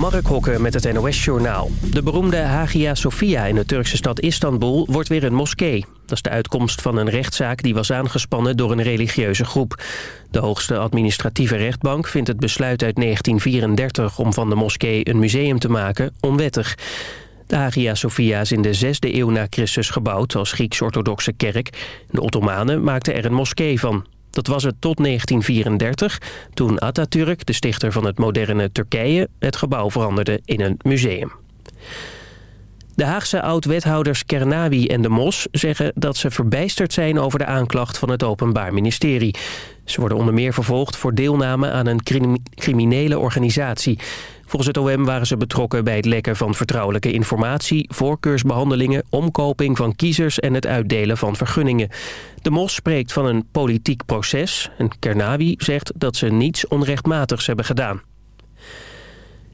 Mark Hokke met het NOS-journaal. De beroemde Hagia Sophia in de Turkse stad Istanbul wordt weer een moskee. Dat is de uitkomst van een rechtszaak die was aangespannen door een religieuze groep. De hoogste administratieve rechtbank vindt het besluit uit 1934 om van de moskee een museum te maken onwettig. De Hagia Sophia is in de 6e eeuw na Christus gebouwd als Grieks-orthodoxe kerk. De Ottomanen maakten er een moskee van. Dat was het tot 1934, toen Atatürk, de stichter van het moderne Turkije... het gebouw veranderde in een museum. De Haagse oud-wethouders Kernawi en De Mos zeggen dat ze verbijsterd zijn over de aanklacht van het Openbaar Ministerie. Ze worden onder meer vervolgd voor deelname aan een criminele organisatie. Volgens het OM waren ze betrokken bij het lekken van vertrouwelijke informatie... voorkeursbehandelingen, omkoping van kiezers en het uitdelen van vergunningen. De Mos spreekt van een politiek proces en Kernawi zegt dat ze niets onrechtmatigs hebben gedaan.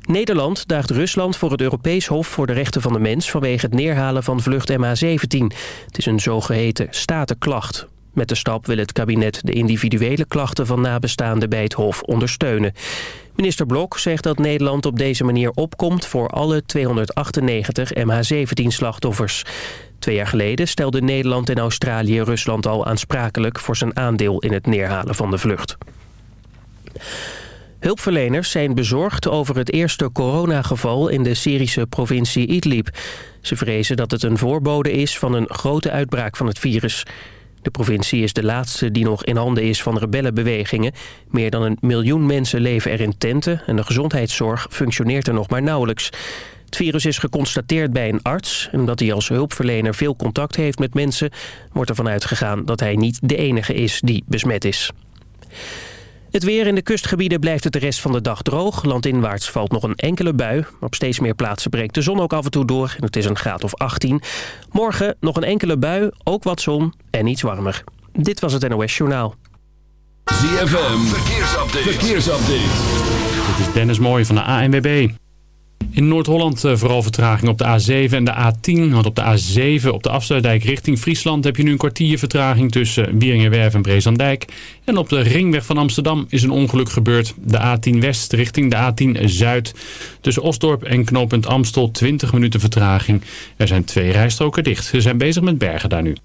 Nederland daagt Rusland voor het Europees Hof voor de Rechten van de Mens... vanwege het neerhalen van vlucht MH17. Het is een zogeheten statenklacht. Met de stap wil het kabinet de individuele klachten van nabestaanden bij het Hof ondersteunen. Minister Blok zegt dat Nederland op deze manier opkomt voor alle 298 MH17-slachtoffers. Twee jaar geleden stelden Nederland en Australië Rusland al aansprakelijk voor zijn aandeel in het neerhalen van de vlucht. Hulpverleners zijn bezorgd over het eerste coronageval in de Syrische provincie Idlib. Ze vrezen dat het een voorbode is van een grote uitbraak van het virus. De provincie is de laatste die nog in handen is van rebellenbewegingen. Meer dan een miljoen mensen leven er in tenten en de gezondheidszorg functioneert er nog maar nauwelijks. Het virus is geconstateerd bij een arts. En omdat hij als hulpverlener veel contact heeft met mensen... wordt ervan uitgegaan dat hij niet de enige is die besmet is. Het weer in de kustgebieden blijft het de rest van de dag droog. Landinwaarts valt nog een enkele bui. Op steeds meer plaatsen breekt de zon ook af en toe door. En het is een graad of 18. Morgen nog een enkele bui, ook wat zon en iets warmer. Dit was het NOS Journaal. ZFM, verkeersupdate. verkeersupdate. Dit is Dennis Mooij van de ANWB. In Noord-Holland eh, vooral vertraging op de A7 en de A10. Want op de A7 op de afsluitdijk richting Friesland heb je nu een kwartier vertraging tussen Wieringenwerf en Brezandijk. En op de ringweg van Amsterdam is een ongeluk gebeurd. De A10 West richting de A10 Zuid. Tussen Osdorp en knooppunt Amstel 20 minuten vertraging. Er zijn twee rijstroken dicht. Ze zijn bezig met bergen daar nu.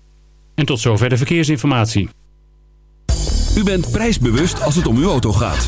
En tot zover de verkeersinformatie. U bent prijsbewust als het om uw auto gaat.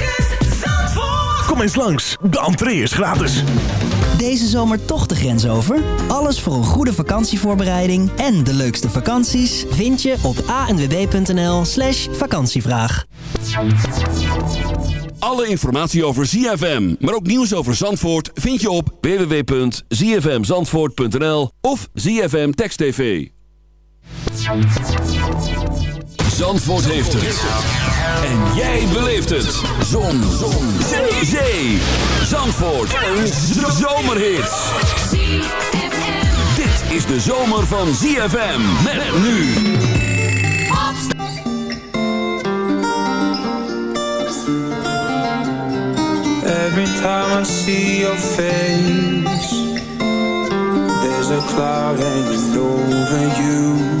Kom eens langs, de entree is gratis. Deze zomer toch de grens over? Alles voor een goede vakantievoorbereiding en de leukste vakanties vind je op anwb.nl slash vakantievraag. Alle informatie over ZFM, maar ook nieuws over Zandvoort... vind je op www.zfmzandvoort.nl of ZFM Text TV. Zandvoort heeft het. En jij beleeft het. Zon. Zon. Zee. Zee. Zandvoort. Een zomerhit. Dit is de zomer van ZFM. Met nu. Every time I see your face, there's a cloud hanging over you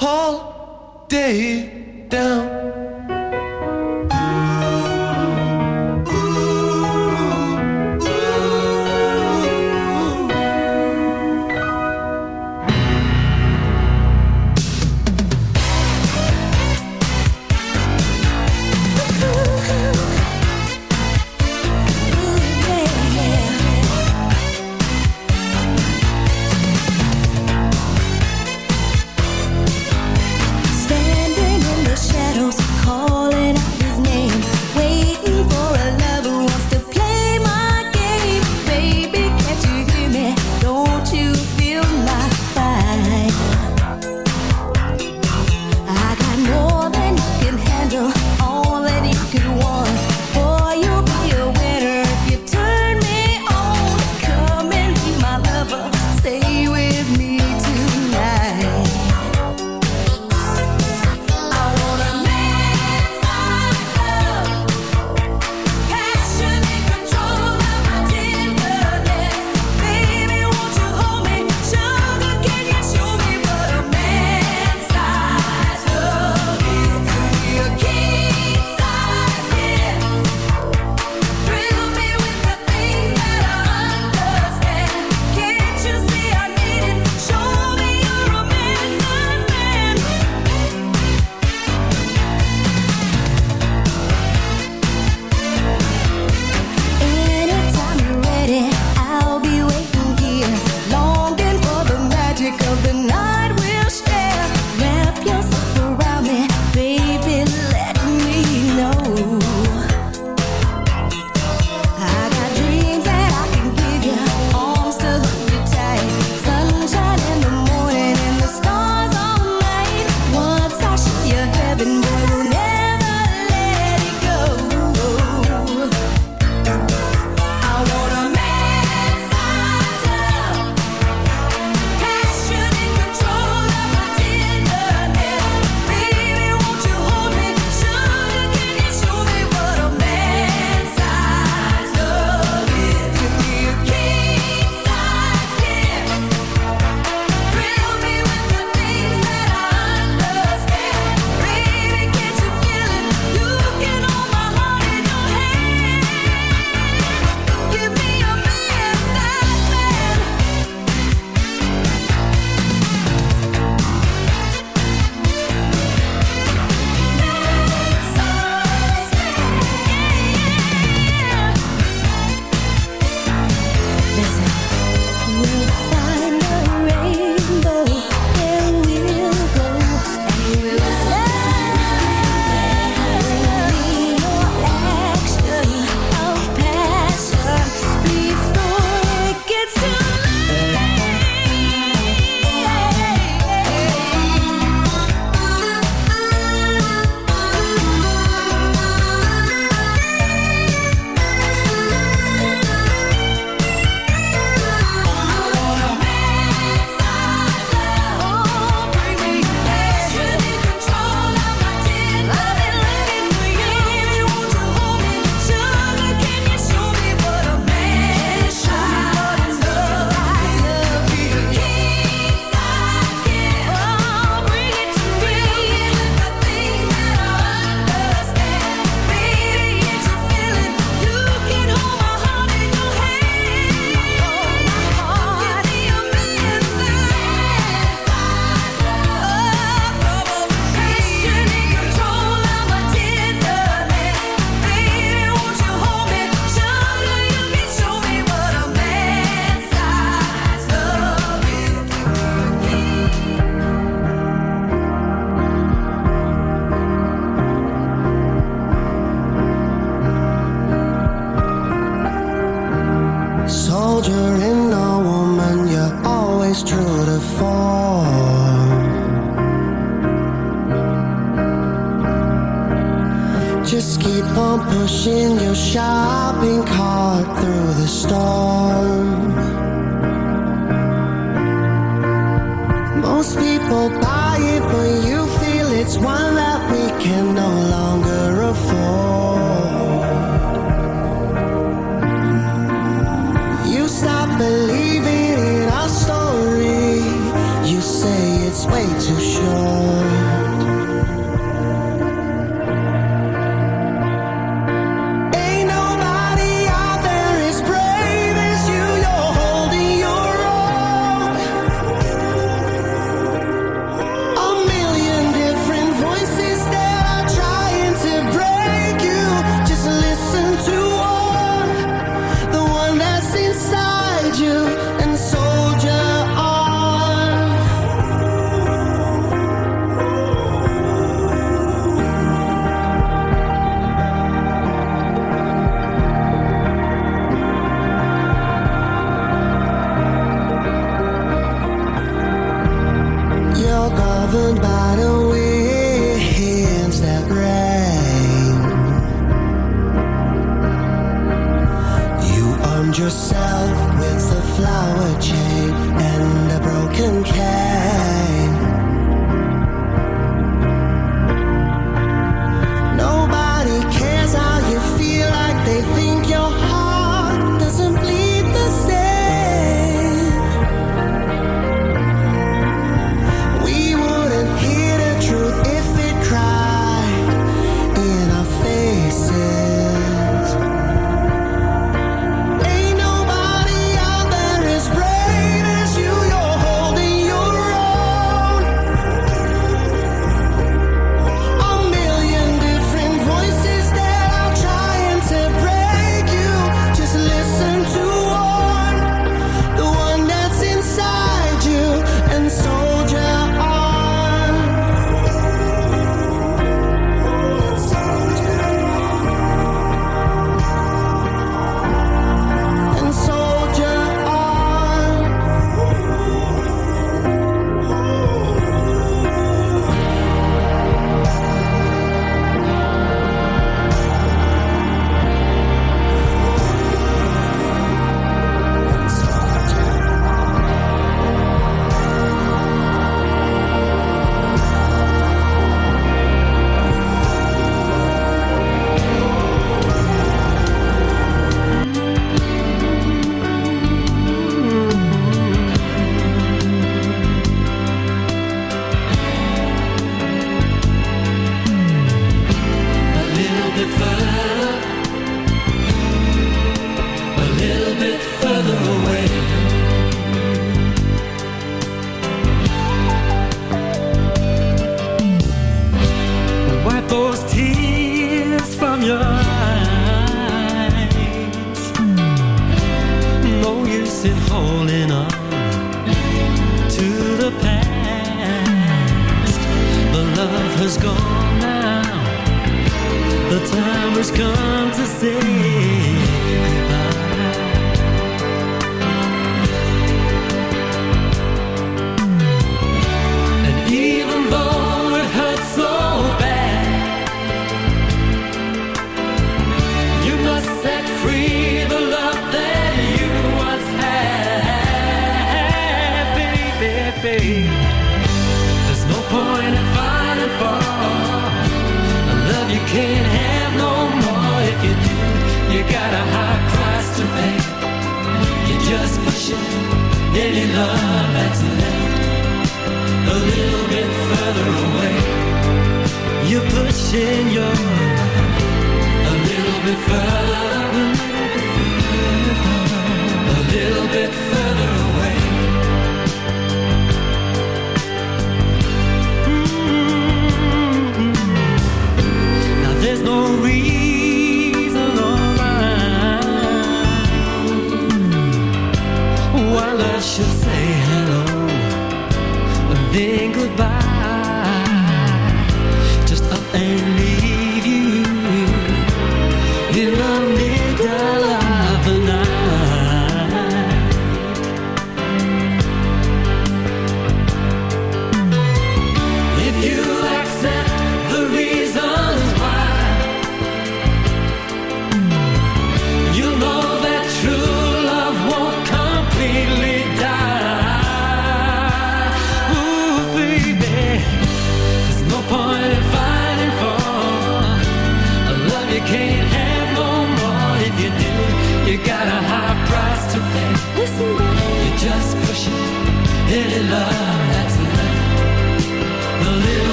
all day down.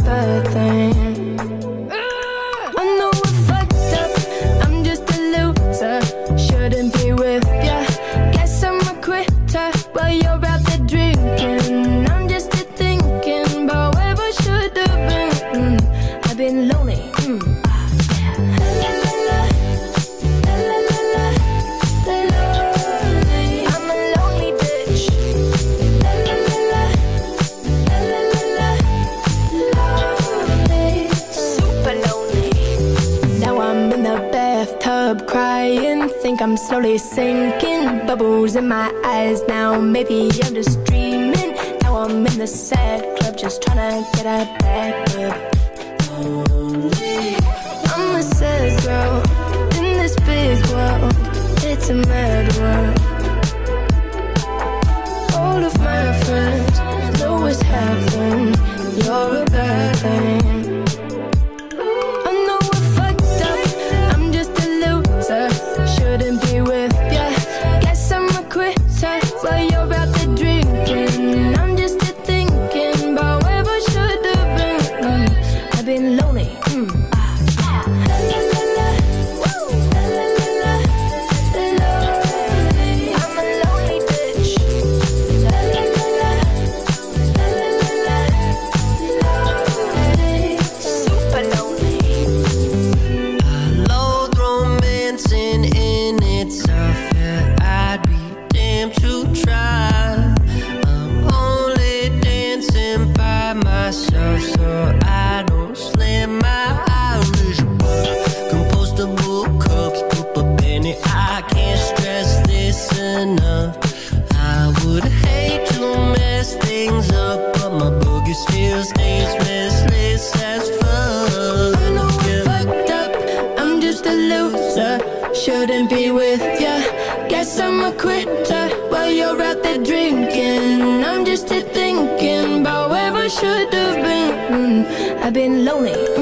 bad thing. out there drinking. I'm just here thinking about where I should have been. I've been lonely.